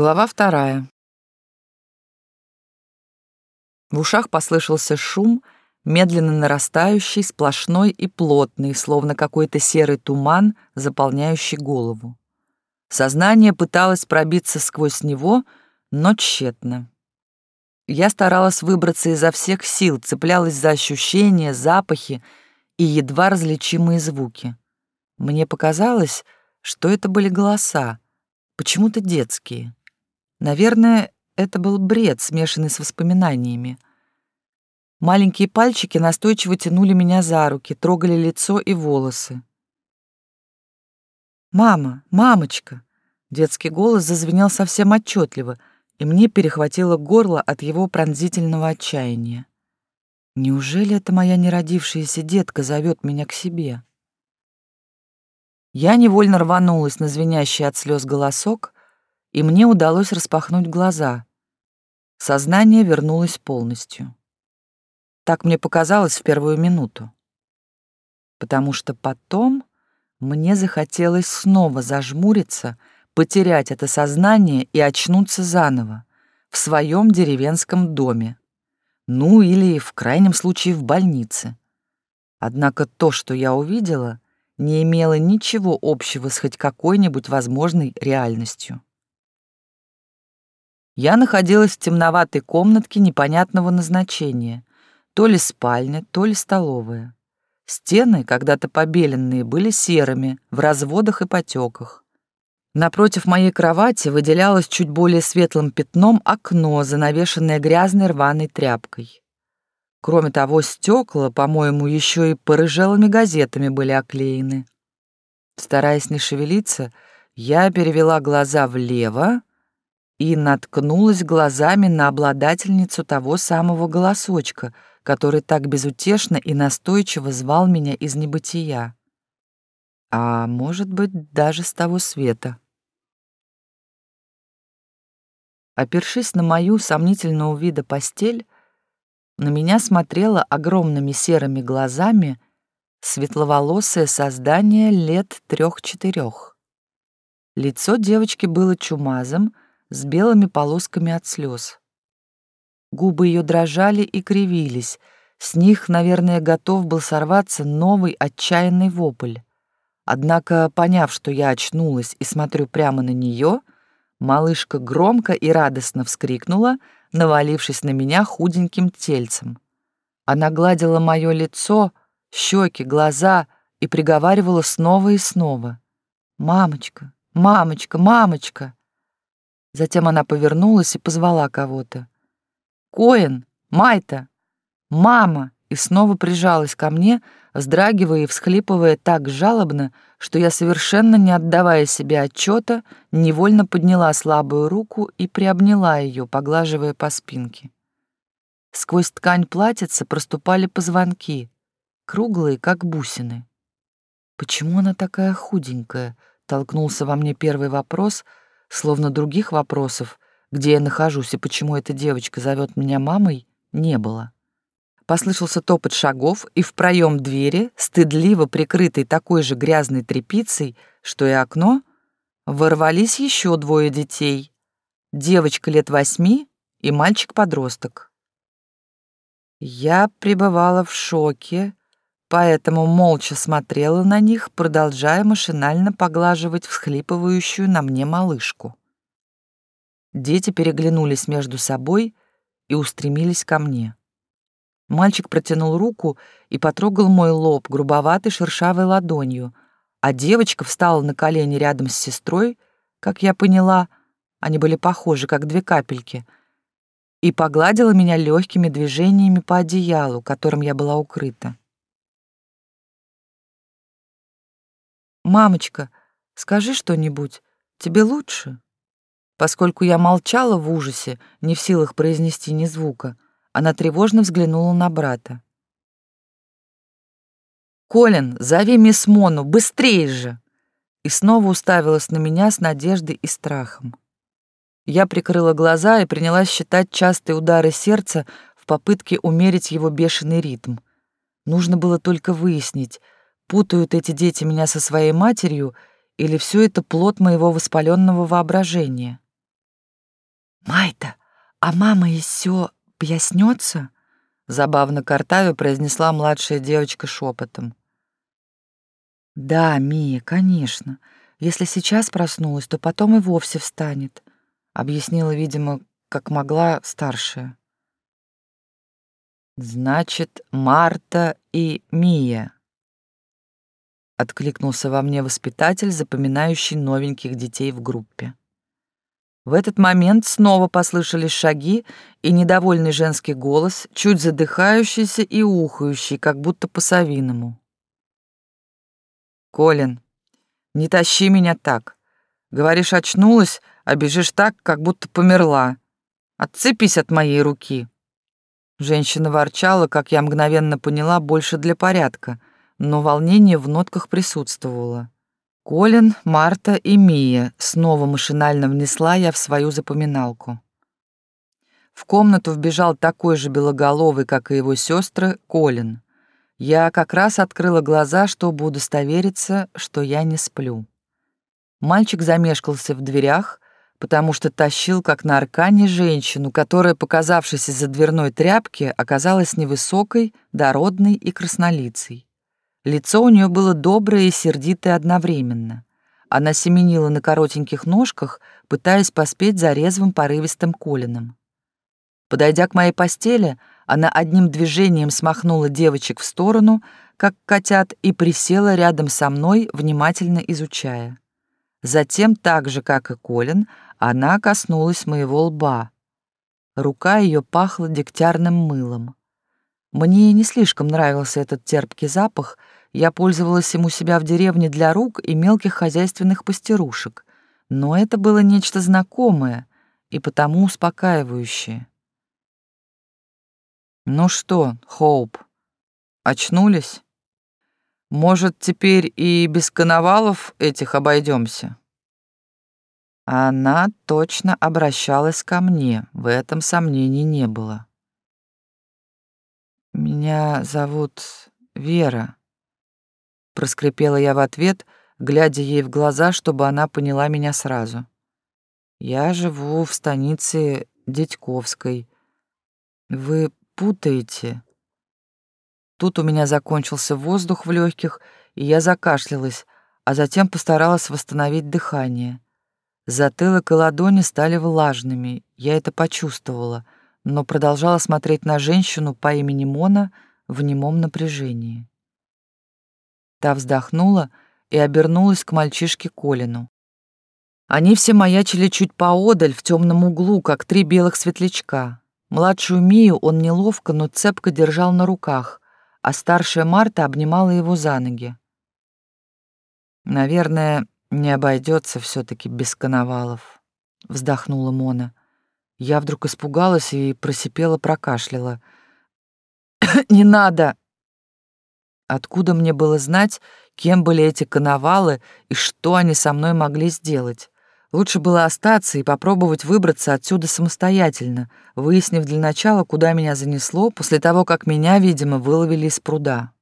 Глава вторая. В ушах послышался шум, медленно нарастающий, сплошной и плотный, словно какой-то серый туман, заполняющий голову. Сознание пыталось пробиться сквозь него, но тщетно. Я старалась выбраться изо всех сил, цеплялась за ощущения, запахи и едва различимые звуки. Мне показалось, что это были голоса, почему-то детские. Наверное, это был бред, смешанный с воспоминаниями. Маленькие пальчики настойчиво тянули меня за руки, трогали лицо и волосы. «Мама, мамочка!» Детский голос зазвенел совсем отчетливо, и мне перехватило горло от его пронзительного отчаяния. Неужели это моя неродившаяся детка зовет меня к себе? Я невольно рванулась на звенящий от слез голосок, и мне удалось распахнуть глаза. Сознание вернулось полностью. Так мне показалось в первую минуту. Потому что потом мне захотелось снова зажмуриться, потерять это сознание и очнуться заново в своем деревенском доме. Ну или, в крайнем случае, в больнице. Однако то, что я увидела, не имело ничего общего с хоть какой-нибудь возможной реальностью. Я находилась в темноватой комнатке непонятного назначения, то ли спальня, то ли столовая. Стены, когда-то побеленные, были серыми, в разводах и потеках. Напротив моей кровати выделялось чуть более светлым пятном окно, занавешенное грязной рваной тряпкой. Кроме того, стекла, по-моему, еще и порыжелыми газетами были оклеены. Стараясь не шевелиться, я перевела глаза влево, и наткнулась глазами на обладательницу того самого голосочка, который так безутешно и настойчиво звал меня из небытия. А может быть, даже с того света. Опершись на мою сомнительного вида постель, на меня смотрело огромными серыми глазами светловолосое создание лет трех-четырех. Лицо девочки было чумазом, с белыми полосками от слез. Губы ее дрожали и кривились, с них, наверное, готов был сорваться новый отчаянный вопль. Однако, поняв, что я очнулась и смотрю прямо на нее, малышка громко и радостно вскрикнула, навалившись на меня худеньким тельцем. Она гладила мое лицо, щеки, глаза и приговаривала снова и снова. «Мамочка, мамочка, мамочка!» Затем она повернулась и позвала кого-то. «Коэн! Майта! Мама!» и снова прижалась ко мне, вздрагивая и всхлипывая так жалобно, что я, совершенно не отдавая себе отчета, невольно подняла слабую руку и приобняла ее, поглаживая по спинке. Сквозь ткань платьица проступали позвонки, круглые, как бусины. «Почему она такая худенькая?» — толкнулся во мне первый вопрос — словно других вопросов, где я нахожусь и почему эта девочка зовет меня мамой, не было. Послышался топот шагов, и в проем двери, стыдливо прикрытой такой же грязной тряпицей, что и окно, ворвались еще двое детей. Девочка лет восьми и мальчик-подросток. Я пребывала в шоке, поэтому молча смотрела на них, продолжая машинально поглаживать всхлипывающую на мне малышку. Дети переглянулись между собой и устремились ко мне. Мальчик протянул руку и потрогал мой лоб грубоватой шершавой ладонью, а девочка встала на колени рядом с сестрой, как я поняла, они были похожи, как две капельки, и погладила меня легкими движениями по одеялу, которым я была укрыта. «Мамочка, скажи что-нибудь, тебе лучше?» Поскольку я молчала в ужасе, не в силах произнести ни звука, она тревожно взглянула на брата. «Колин, зови мисс Мону, быстрее же!» И снова уставилась на меня с надеждой и страхом. Я прикрыла глаза и принялась считать частые удары сердца в попытке умерить его бешеный ритм. Нужно было только выяснить, Путают эти дети меня со своей матерью, или все это плод моего воспаленного воображения? «Майта, а мама еще пьяснется?» Забавно картаве произнесла младшая девочка шепотом. «Да, Мия, конечно. Если сейчас проснулась, то потом и вовсе встанет», — объяснила, видимо, как могла старшая. «Значит, Марта и Мия», — откликнулся во мне воспитатель, запоминающий новеньких детей в группе. В этот момент снова послышались шаги и недовольный женский голос, чуть задыхающийся и ухающий, как будто по-совиному. «Колин, не тащи меня так. Говоришь, очнулась, а бежишь так, как будто померла. Отцепись от моей руки». Женщина ворчала, как я мгновенно поняла, больше для порядка, но волнение в нотках присутствовало. Колин, Марта и Мия снова машинально внесла я в свою запоминалку. В комнату вбежал такой же белоголовый, как и его сестры, Колин. Я как раз открыла глаза, чтобы удостовериться, что я не сплю. Мальчик замешкался в дверях, потому что тащил, как на аркане, женщину, которая, показавшись из-за дверной тряпки, оказалась невысокой, дородной и краснолицей. Лицо у нее было доброе и сердитое одновременно. Она семенила на коротеньких ножках, пытаясь поспеть за резвым порывистым Колином. Подойдя к моей постели, она одним движением смахнула девочек в сторону, как котят, и присела рядом со мной, внимательно изучая. Затем, так же, как и Колин, она коснулась моего лба. Рука ее пахла дегтярным мылом. Мне не слишком нравился этот терпкий запах, я пользовалась им у себя в деревне для рук и мелких хозяйственных пастерушек, но это было нечто знакомое и потому успокаивающее. «Ну что, Хоуп, очнулись? Может, теперь и без коновалов этих обойдемся?» Она точно обращалась ко мне, в этом сомнений не было. «Меня зовут Вера», проскрипела я в ответ, глядя ей в глаза, чтобы она поняла меня сразу. Я живу в станице Дедьковской. Вы путаете. Тут у меня закончился воздух в легких, и я закашлялась, а затем постаралась восстановить дыхание. Затылок и ладони стали влажными, я это почувствовала, но продолжала смотреть на женщину по имени Мона в немом напряжении. Та вздохнула и обернулась к мальчишке Колину. Они все маячили чуть поодаль, в темном углу, как три белых светлячка. Младшую Мию он неловко, но цепко держал на руках, а старшая Марта обнимала его за ноги. «Наверное, не обойдется все таки без коновалов», — вздохнула Мона. Я вдруг испугалась и просипела, прокашляла. «Не надо!» Откуда мне было знать, кем были эти коновалы и что они со мной могли сделать? Лучше было остаться и попробовать выбраться отсюда самостоятельно, выяснив для начала, куда меня занесло, после того, как меня, видимо, выловили из пруда.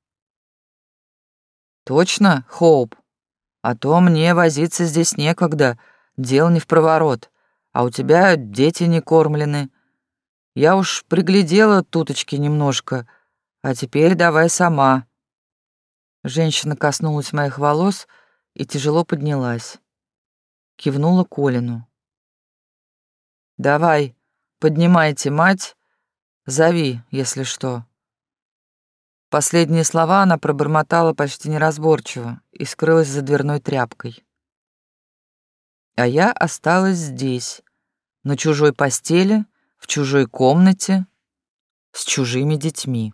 «Точно, Хоуп? А то мне возиться здесь некогда, дел не в проворот, а у тебя дети не кормлены. Я уж приглядела туточки немножко, а теперь давай сама». Женщина коснулась моих волос и тяжело поднялась. Кивнула Колину. «Давай, поднимайте мать, зови, если что». Последние слова она пробормотала почти неразборчиво и скрылась за дверной тряпкой. А я осталась здесь, на чужой постели, в чужой комнате, с чужими детьми.